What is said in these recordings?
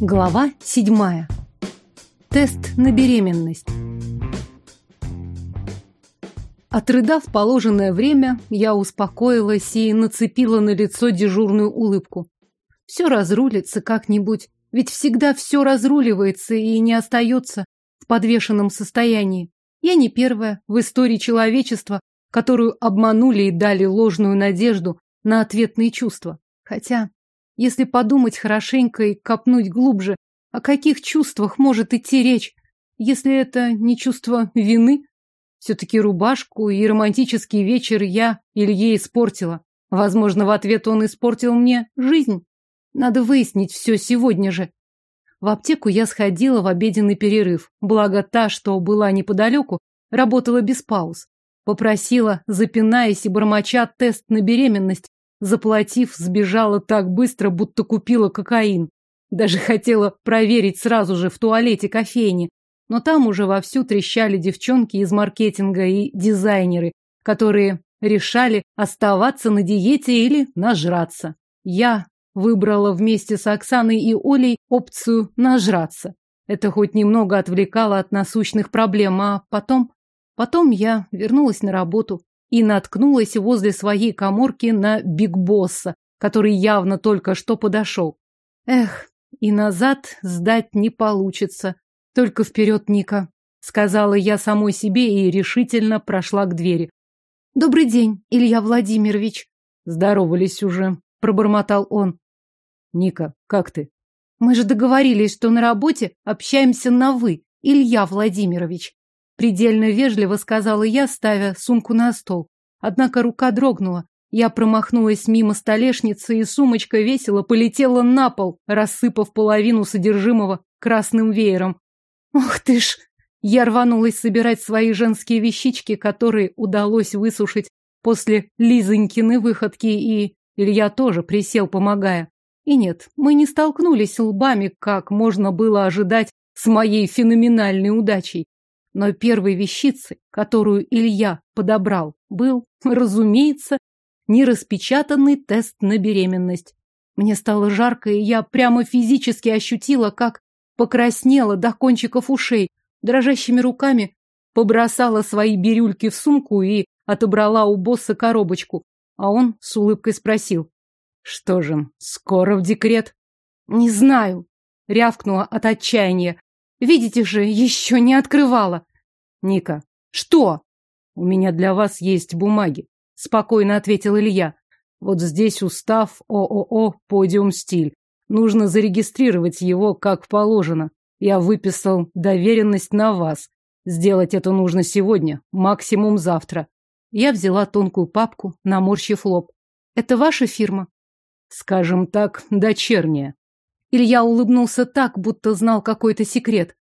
Глава седьмая. Тест на беременность. Отрыдав положенное время, я успокоилась и нацепила на лицо дежурную улыбку. Все разрулится как-нибудь, ведь всегда все разруливается и не остается в подвешенном состоянии. Я не первая в истории человечества, которую обманули и дали ложную надежду на ответные чувства. Хотя если подумать хорошенько и копнуть глубже, о каких чувствах может идти речь, если это не чувство вины? Все-таки рубашку и романтический вечер я Илье испортила. Возможно, в ответ он испортил мне жизнь. Надо выяснить все сегодня же. В аптеку я сходила в обеденный перерыв. Благо та, что была неподалеку, работала без пауз. Попросила, запинаясь и бормоча, тест на беременность, Заплатив, сбежала так быстро, будто купила кокаин. Даже хотела проверить сразу же в туалете кофейни. Но там уже вовсю трещали девчонки из маркетинга и дизайнеры, которые решали оставаться на диете или нажраться. Я выбрала вместе с Оксаной и Олей опцию нажраться. Это хоть немного отвлекало от насущных проблем, а потом... Потом я вернулась на работу, и наткнулась возле своей коморки на Биг Босса, который явно только что подошел. Эх, и назад сдать не получится. Только вперед, Ника, сказала я самой себе и решительно прошла к двери. Добрый день, Илья Владимирович. Здоровались уже, пробормотал он. Ника, как ты? Мы же договорились, что на работе общаемся на «вы», Илья Владимирович. Предельно вежливо сказала я, ставя сумку на стол. Однако рука дрогнула. Я промахнулась мимо столешницы, и сумочка весело полетела на пол, рассыпав половину содержимого красным веером. Ох ты ж! Я рванулась собирать свои женские вещички, которые удалось высушить после Лизонькины выходки, и Илья тоже присел, помогая. И нет, мы не столкнулись лбами, как можно было ожидать с моей феноменальной удачей. Но первой вещицей, которую Илья подобрал, был, разумеется, нераспечатанный тест на беременность. Мне стало жарко, и я прямо физически ощутила, как покраснела до кончиков ушей, дрожащими руками побросала свои бирюльки в сумку и отобрала у босса коробочку. А он с улыбкой спросил. Что же, скоро в декрет? Не знаю, рявкнула от отчаяния. Видите же, еще не открывала. Ника. Что? У меня для вас есть бумаги, спокойно ответил Илья. Вот здесь устав ООО «Подиум Стиль». Нужно зарегистрировать его как положено. Я выписал доверенность на вас. Сделать это нужно сегодня, максимум завтра. Я взяла тонкую папку, наморщив лоб. Это ваша фирма? Скажем так, дочерняя. Илья улыбнулся так, будто знал какой-то секрет.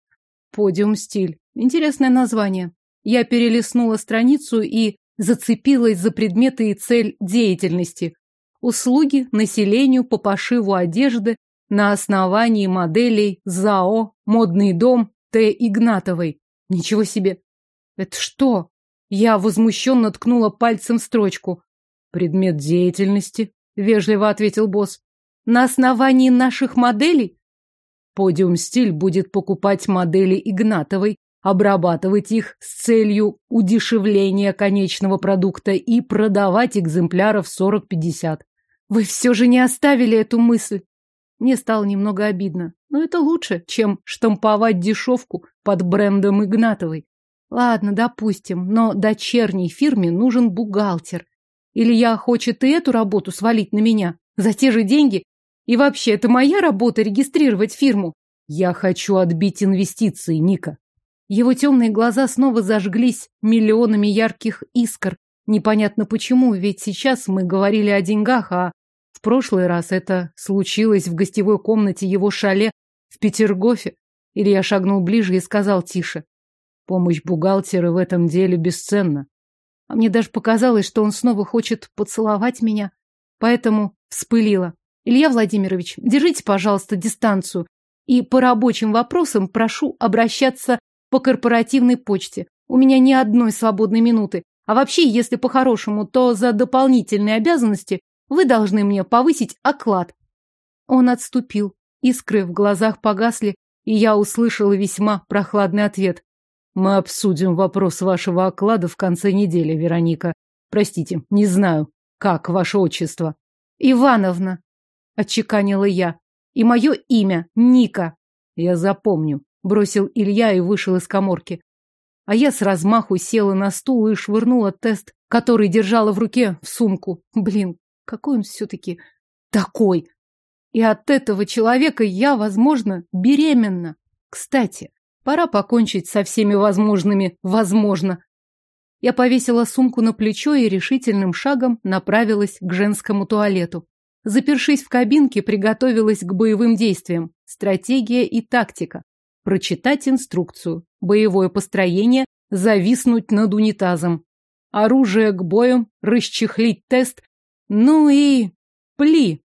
Подиум стиль. Интересное название. Я перелистнула страницу и зацепилась за предметы и цель деятельности. Услуги населению по пошиву одежды на основании моделей ЗАО «Модный дом» Т. Игнатовой. Ничего себе! Это что? Я возмущенно ткнула пальцем строчку. Предмет деятельности, вежливо ответил босс. На основании наших моделей? Подиум Стиль будет покупать модели Игнатовой, обрабатывать их с целью удешевления конечного продукта и продавать экземпляров 40-50. Вы все же не оставили эту мысль. Мне стало немного обидно, но это лучше, чем штамповать дешевку под брендом Игнатовой. Ладно, допустим, но дочерней фирме нужен бухгалтер. Или я хочет и эту работу свалить на меня за те же деньги, и вообще, это моя работа регистрировать фирму. Я хочу отбить инвестиции, Ника. Его темные глаза снова зажглись миллионами ярких искр. Непонятно почему, ведь сейчас мы говорили о деньгах, а в прошлый раз это случилось в гостевой комнате его шале в Петергофе. Илья шагнул ближе и сказал тише. Помощь бухгалтера в этом деле бесценна. А мне даже показалось, что он снова хочет поцеловать меня. Поэтому вспылила. Илья Владимирович, держите, пожалуйста, дистанцию. И по рабочим вопросам прошу обращаться по корпоративной почте. У меня ни одной свободной минуты. А вообще, если по-хорошему, то за дополнительные обязанности вы должны мне повысить оклад. Он отступил. Искры в глазах погасли, и я услышала весьма прохладный ответ. Мы обсудим вопрос вашего оклада в конце недели, Вероника. Простите, не знаю, как ваше отчество. Ивановна, отчеканила я. И мое имя Ника. Я запомню, бросил Илья и вышел из каморки. А я с размаху села на стул и швырнула тест, который держала в руке, в сумку. Блин, какой он все-таки такой. И от этого человека я, возможно, беременна. Кстати, пора покончить со всеми возможными «возможно». Я повесила сумку на плечо и решительным шагом направилась к женскому туалету. Запершись в кабинке, приготовилась к боевым действиям. Стратегия и тактика. Прочитать инструкцию. Боевое построение. Зависнуть над унитазом. Оружие к бою. Расчехлить тест. Ну и... Пли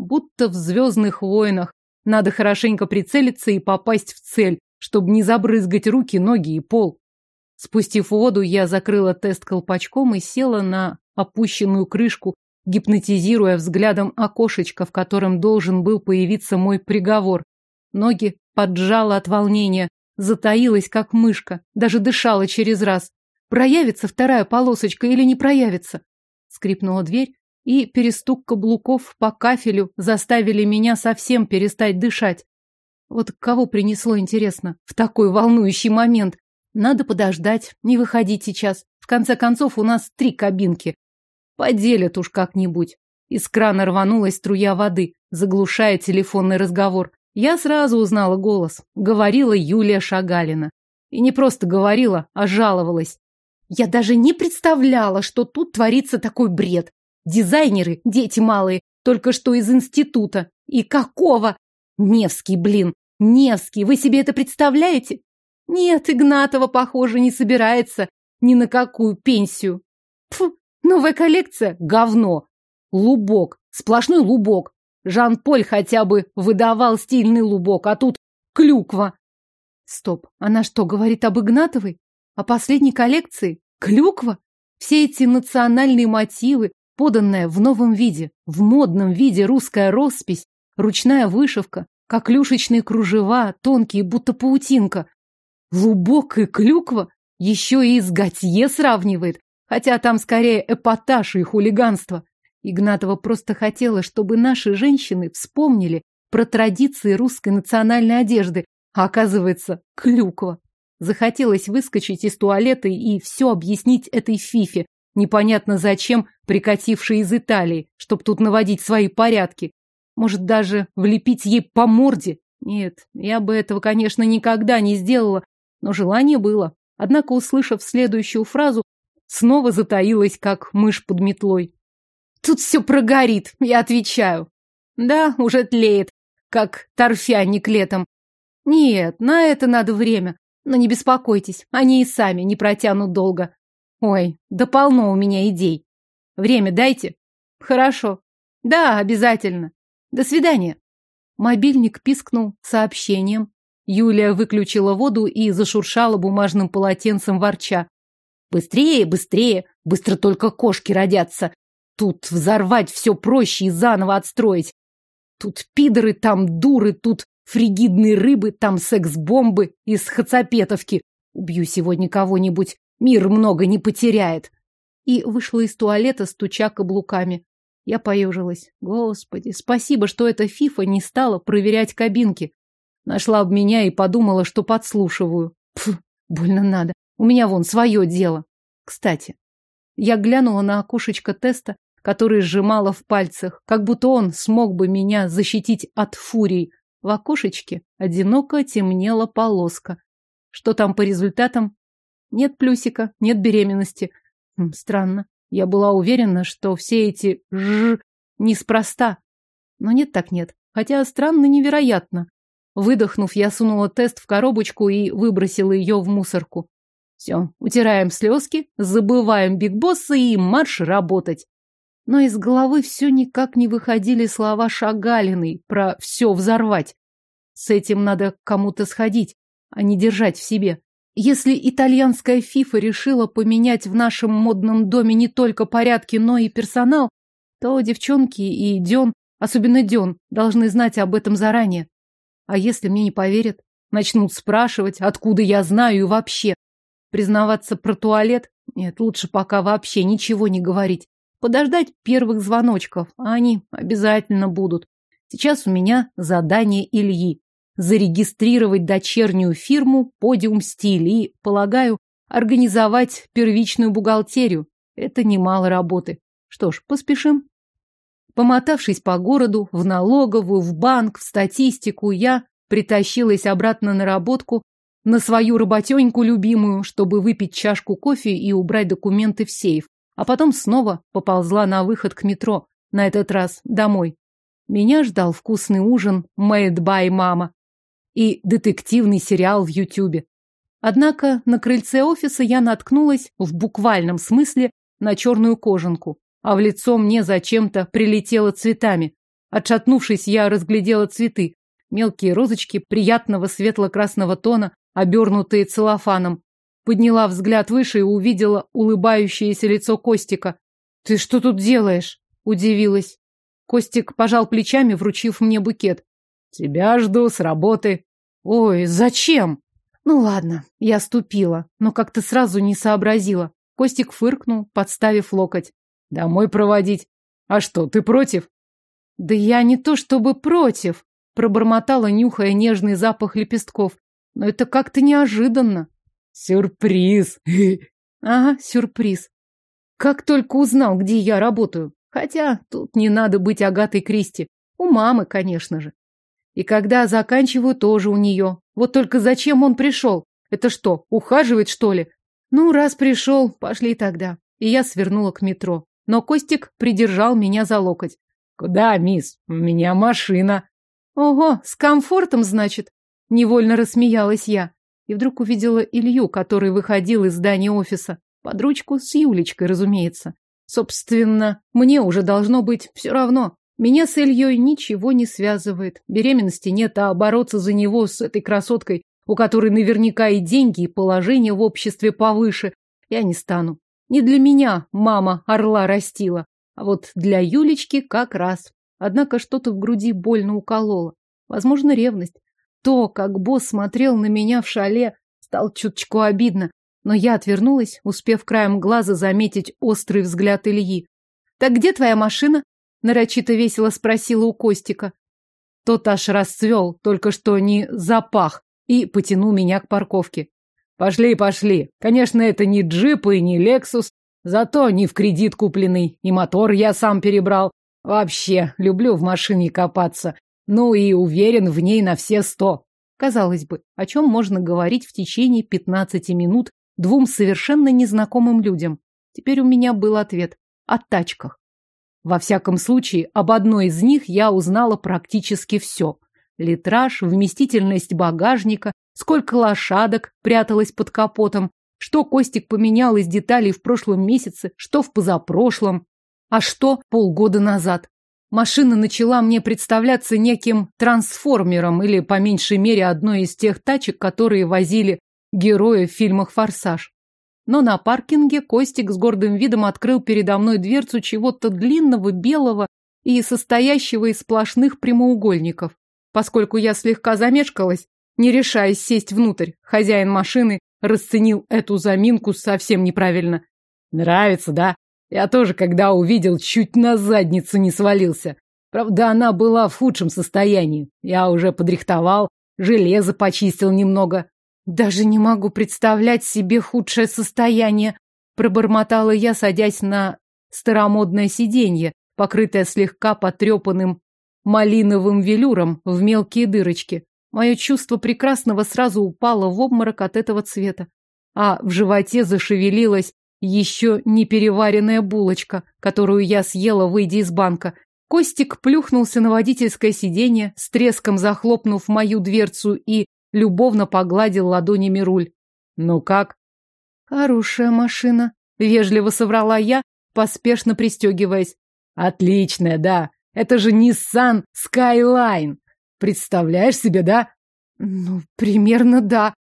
будто в «Звездных войнах». Надо хорошенько прицелиться и попасть в цель, чтобы не забрызгать руки, ноги и пол. Спустив воду, я закрыла тест колпачком и села на опущенную крышку, гипнотизируя взглядом окошечко, в котором должен был появиться мой приговор. Ноги поджала от волнения, затаилась, как мышка, даже дышала через раз. Проявится вторая полосочка или не проявится? Скрипнула дверь, и перестук каблуков по кафелю заставили меня совсем перестать дышать. Вот кого принесло, интересно, в такой волнующий момент? Надо подождать, не выходить сейчас. В конце концов, у нас три кабинки. Поделят уж как-нибудь. Из крана рванулась струя воды, заглушая телефонный разговор. Я сразу узнала голос. Говорила Юлия Шагалина. И не просто говорила, а жаловалась. Я даже не представляла, что тут творится такой бред. Дизайнеры, дети малые, только что из института. И какого? Невский, блин, Невский, вы себе это представляете? Нет, Игнатова, похоже, не собирается ни на какую пенсию. Фу, новая коллекция? Говно. Лубок, сплошной лубок. Жан-Поль хотя бы выдавал стильный лубок, а тут клюква. Стоп, она что, говорит об Игнатовой? О последней коллекции? Клюква? Все эти национальные мотивы, поданная в новом виде, в модном виде русская роспись, ручная вышивка, как кружева, тонкие, будто паутинка. Лубок и клюква еще и с Готье сравнивает, хотя там скорее эпатаж и хулиганство. Игнатова просто хотела, чтобы наши женщины вспомнили про традиции русской национальной одежды, а оказывается, клюква. Захотелось выскочить из туалета и все объяснить этой фифе, непонятно зачем прикативший из Италии, чтоб тут наводить свои порядки. Может, даже влепить ей по морде? Нет, я бы этого, конечно, никогда не сделала, но желание было. Однако, услышав следующую фразу, снова затаилась, как мышь под метлой. Тут все прогорит, я отвечаю. Да, уже тлеет, как торфяник летом. Нет, на это надо время. Но не беспокойтесь, они и сами не протянут долго. Ой, да полно у меня идей. Время дайте. Хорошо. Да, обязательно. До свидания. Мобильник пискнул сообщением. Юлия выключила воду и зашуршала бумажным полотенцем ворча. Быстрее, быстрее, быстро только кошки родятся. Тут взорвать все проще и заново отстроить. Тут пидоры, там дуры, тут фригидные рыбы, там секс-бомбы из хацапетовки. Убью сегодня кого-нибудь. Мир много не потеряет. И вышла из туалета, стуча каблуками. Я поежилась. Господи, спасибо, что эта фифа не стала проверять кабинки. Нашла бы меня и подумала, что подслушиваю. Пф, больно надо. У меня вон свое дело. Кстати, я глянула на окошечко теста, который сжимала в пальцах, как будто он смог бы меня защитить от фурий. В окошечке одиноко темнела полоска. Что там по результатам, нет плюсика, нет беременности. Хм, странно. Я была уверена, что все эти «ж» неспроста. Но нет так нет. Хотя странно невероятно. Выдохнув, я сунула тест в коробочку и выбросила ее в мусорку. Все, утираем слезки, забываем Биг Босса и марш работать. Но из головы все никак не выходили слова Шагалиной про все взорвать. С этим надо кому-то сходить, а не держать в себе. Если итальянская фифа решила поменять в нашем модном доме не только порядки, но и персонал, то девчонки и Дён, особенно Дён, должны знать об этом заранее. А если мне не поверят? Начнут спрашивать, откуда я знаю и вообще. Признаваться про туалет? Нет, лучше пока вообще ничего не говорить. Подождать первых звоночков, а они обязательно будут. Сейчас у меня задание Ильи. Зарегистрировать дочернюю фирму «Подиум Стиль» и, полагаю, организовать первичную бухгалтерию. Это немало работы. Что ж, поспешим. Помотавшись по городу, в налоговую, в банк, в статистику, я притащилась обратно на работку, на свою работеньку любимую, чтобы выпить чашку кофе и убрать документы в сейф, а потом снова поползла на выход к метро, на этот раз домой. Меня ждал вкусный ужин «Made by Mama» и детективный сериал в Ютубе. Однако на крыльце офиса я наткнулась в буквальном смысле на черную кожанку, а в лицо мне зачем-то прилетело цветами. Отшатнувшись, я разглядела цветы. Мелкие розочки приятного светло-красного тона, обернутые целлофаном. Подняла взгляд выше и увидела улыбающееся лицо Костика. «Ты что тут делаешь?» – удивилась. Костик пожал плечами, вручив мне букет. «Тебя жду с работы». «Ой, зачем?» Ну ладно, я ступила, но как-то сразу не сообразила. Костик фыркнул, подставив локоть. Домой проводить. А что, ты против? Да я не то чтобы против, пробормотала, нюхая нежный запах лепестков. Но это как-то неожиданно. Сюрприз. Ага, сюрприз. Как только узнал, где я работаю. Хотя тут не надо быть Агатой Кристи. У мамы, конечно же. И когда заканчиваю, тоже у нее. Вот только зачем он пришел? Это что, ухаживает, что ли? Ну, раз пришел, пошли тогда. И я свернула к метро. Но Костик придержал меня за локоть. Куда, мисс? У меня машина. Ого, с комфортом, значит? Невольно рассмеялась я. И вдруг увидела Илью, который выходил из здания офиса. Под ручку с Юлечкой, разумеется. Собственно, мне уже должно быть все равно. Меня с Ильей ничего не связывает. Беременности нет, а бороться за него с этой красоткой, у которой наверняка и деньги, и положение в обществе повыше, я не стану. Не для меня мама орла растила, а вот для Юлечки как раз. Однако что-то в груди больно укололо. Возможно, ревность. То, как босс смотрел на меня в шале, стал чуточку обидно. Но я отвернулась, успев краем глаза заметить острый взгляд Ильи. «Так где твоя машина?» Нарочито весело спросила у Костика. Тот аж расцвел, только что не запах, и потянул меня к парковке. Пошли, пошли. Конечно, это не джип и не Лексус, зато не в кредит купленный, и мотор я сам перебрал. Вообще, люблю в машине копаться. Ну и уверен в ней на все сто. Казалось бы, о чем можно говорить в течение пятнадцати минут двум совершенно незнакомым людям? Теперь у меня был ответ. О тачках. Во всяком случае, об одной из них я узнала практически все. Литраж, вместительность багажника, сколько лошадок пряталось под капотом, что Костик поменял из деталей в прошлом месяце, что в позапрошлом, а что полгода назад. Машина начала мне представляться неким трансформером или, по меньшей мере, одной из тех тачек, которые возили герои в фильмах «Форсаж». Но на паркинге Костик с гордым видом открыл передо мной дверцу чего-то длинного, белого и состоящего из сплошных прямоугольников. Поскольку я слегка замешкалась, не решаясь сесть внутрь, хозяин машины расценил эту заминку совсем неправильно. Нравится, да? Я тоже, когда увидел, чуть на задницу не свалился. Правда, она была в худшем состоянии. Я уже подрихтовал, железо почистил немного. Даже не могу представлять себе худшее состояние, пробормотала я, садясь на старомодное сиденье, покрытое слегка потрепанным малиновым велюром в мелкие дырочки. Мое чувство прекрасного сразу упало в обморок от этого цвета. А в животе зашевелилась еще не переваренная булочка, которую я съела, выйдя из банка. Костик плюхнулся на водительское сиденье, с треском захлопнув мою дверцу и любовно погладил ладонями руль. «Ну как?» «Хорошая машина», — вежливо соврала я, поспешно пристегиваясь. «Отличная, да. Это же Nissan Skyline. Представляешь себе, да?» «Ну, примерно да.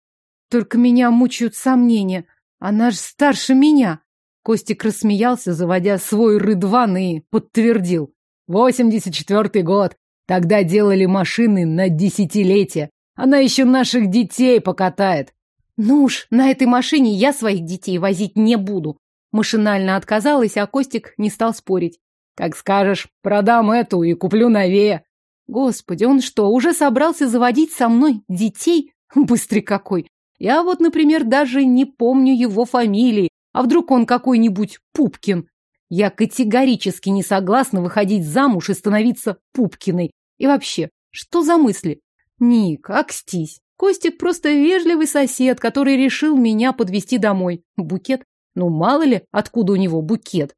Только меня мучают сомнения. Она же старше меня». Костик рассмеялся, заводя свой рыдван и подтвердил. «Восемьдесят четвертый год. Тогда делали машины на десятилетия. Она еще наших детей покатает. Ну уж, на этой машине я своих детей возить не буду. Машинально отказалась, а Костик не стал спорить. Как скажешь, продам эту и куплю новее. Господи, он что, уже собрался заводить со мной детей? Быстрый какой. Я вот, например, даже не помню его фамилии. А вдруг он какой-нибудь Пупкин? Я категорически не согласна выходить замуж и становиться Пупкиной. И вообще, что за мысли? Ник, акстись. Костик просто вежливый сосед, который решил меня подвести домой. Букет? Ну, мало ли, откуда у него букет.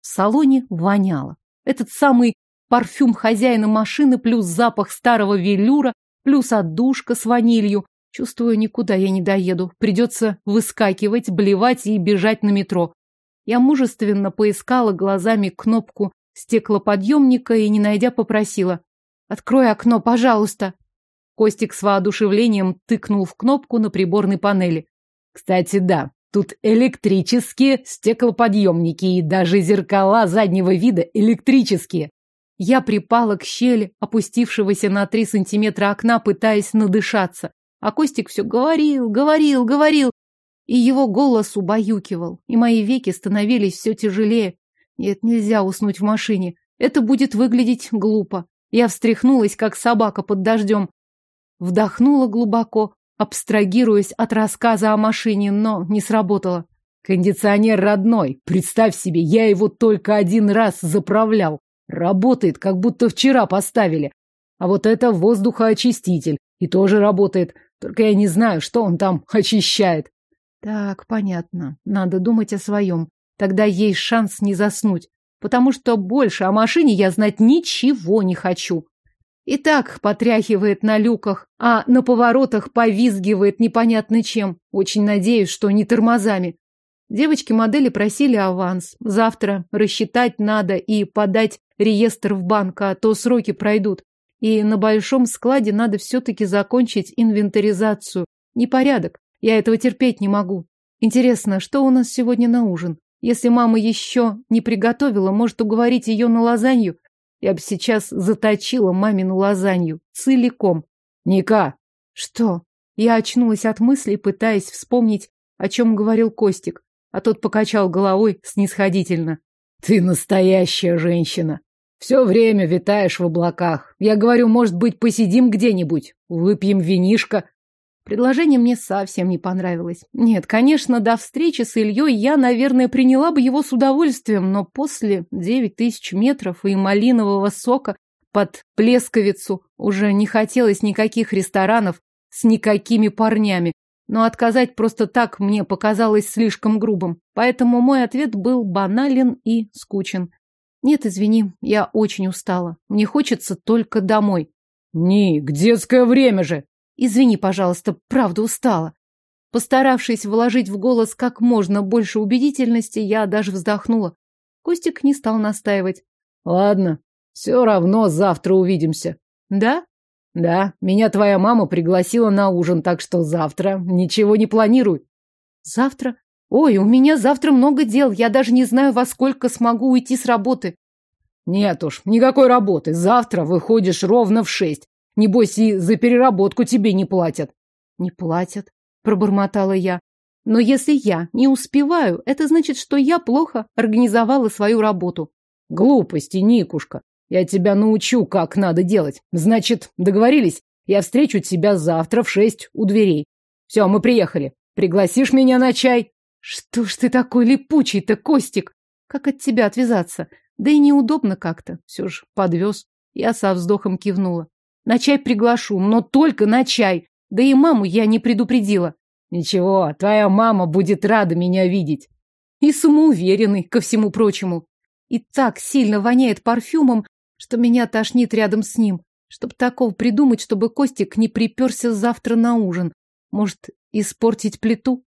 В салоне воняло. Этот самый парфюм хозяина машины плюс запах старого велюра плюс отдушка с ванилью. Чувствую, никуда я не доеду. Придется выскакивать, блевать и бежать на метро. Я мужественно поискала глазами кнопку стеклоподъемника и, не найдя, попросила. «Открой окно, пожалуйста!» Костик с воодушевлением тыкнул в кнопку на приборной панели. «Кстати, да, тут электрические стеклоподъемники и даже зеркала заднего вида электрические». Я припала к щели, опустившегося на три сантиметра окна, пытаясь надышаться. А Костик все говорил, говорил, говорил, и его голос убаюкивал, и мои веки становились все тяжелее. Нет, нельзя уснуть в машине. Это будет выглядеть глупо. Я встряхнулась, как собака под дождем. Вдохнула глубоко, абстрагируясь от рассказа о машине, но не сработало. Кондиционер родной. Представь себе, я его только один раз заправлял. Работает, как будто вчера поставили. А вот это воздухоочиститель. И тоже работает. Только я не знаю, что он там очищает. Так, понятно. Надо думать о своем. Тогда есть шанс не заснуть. Потому что больше о машине я знать ничего не хочу. И так потряхивает на люках, а на поворотах повизгивает непонятно чем. Очень надеюсь, что не тормозами. Девочки-модели просили аванс. Завтра рассчитать надо и подать реестр в банк, а то сроки пройдут. И на большом складе надо все-таки закончить инвентаризацию. Непорядок. Я этого терпеть не могу. Интересно, что у нас сегодня на ужин? Если мама еще не приготовила, может уговорить ее на лазанью? Я бы сейчас заточила мамину лазанью. Целиком. Ника! Что? Я очнулась от мыслей, пытаясь вспомнить, о чем говорил Костик. А тот покачал головой снисходительно. Ты настоящая женщина. Все время витаешь в облаках. Я говорю, может быть, посидим где-нибудь, выпьем винишко. Предложение мне совсем не понравилось. Нет, конечно, до встречи с Ильей я, наверное, приняла бы его с удовольствием, но после девять тысяч метров и малинового сока под плесковицу уже не хотелось никаких ресторанов с никакими парнями. Но отказать просто так мне показалось слишком грубым. Поэтому мой ответ был банален и скучен. Нет, извини, я очень устала. Мне хочется только домой. Ник, детское время же. Извини, пожалуйста, правда устала. Постаравшись вложить в голос как можно больше убедительности, я даже вздохнула. Костик не стал настаивать. Ладно, все равно завтра увидимся. Да? Да, меня твоя мама пригласила на ужин, так что завтра ничего не планируй. Завтра? Ой, у меня завтра много дел, я даже не знаю, во сколько смогу уйти с работы. Нет уж, никакой работы. Завтра выходишь ровно в шесть. Небось, и за переработку тебе не платят. Не платят, пробормотала я. Но если я не успеваю, это значит, что я плохо организовала свою работу. Глупости, Никушка. Я тебя научу, как надо делать. Значит, договорились? Я встречу тебя завтра в шесть у дверей. Все, мы приехали. Пригласишь меня на чай? Что ж ты такой липучий-то, Костик? Как от тебя отвязаться? Да и неудобно как-то. Все же подвез. Я со вздохом кивнула. На чай приглашу, но только на чай. Да и маму я не предупредила. Ничего, твоя мама будет рада меня видеть. И самоуверенный, ко всему прочему. И так сильно воняет парфюмом, что меня тошнит рядом с ним. Чтоб такого придумать, чтобы Костик не приперся завтра на ужин. Может, испортить плиту?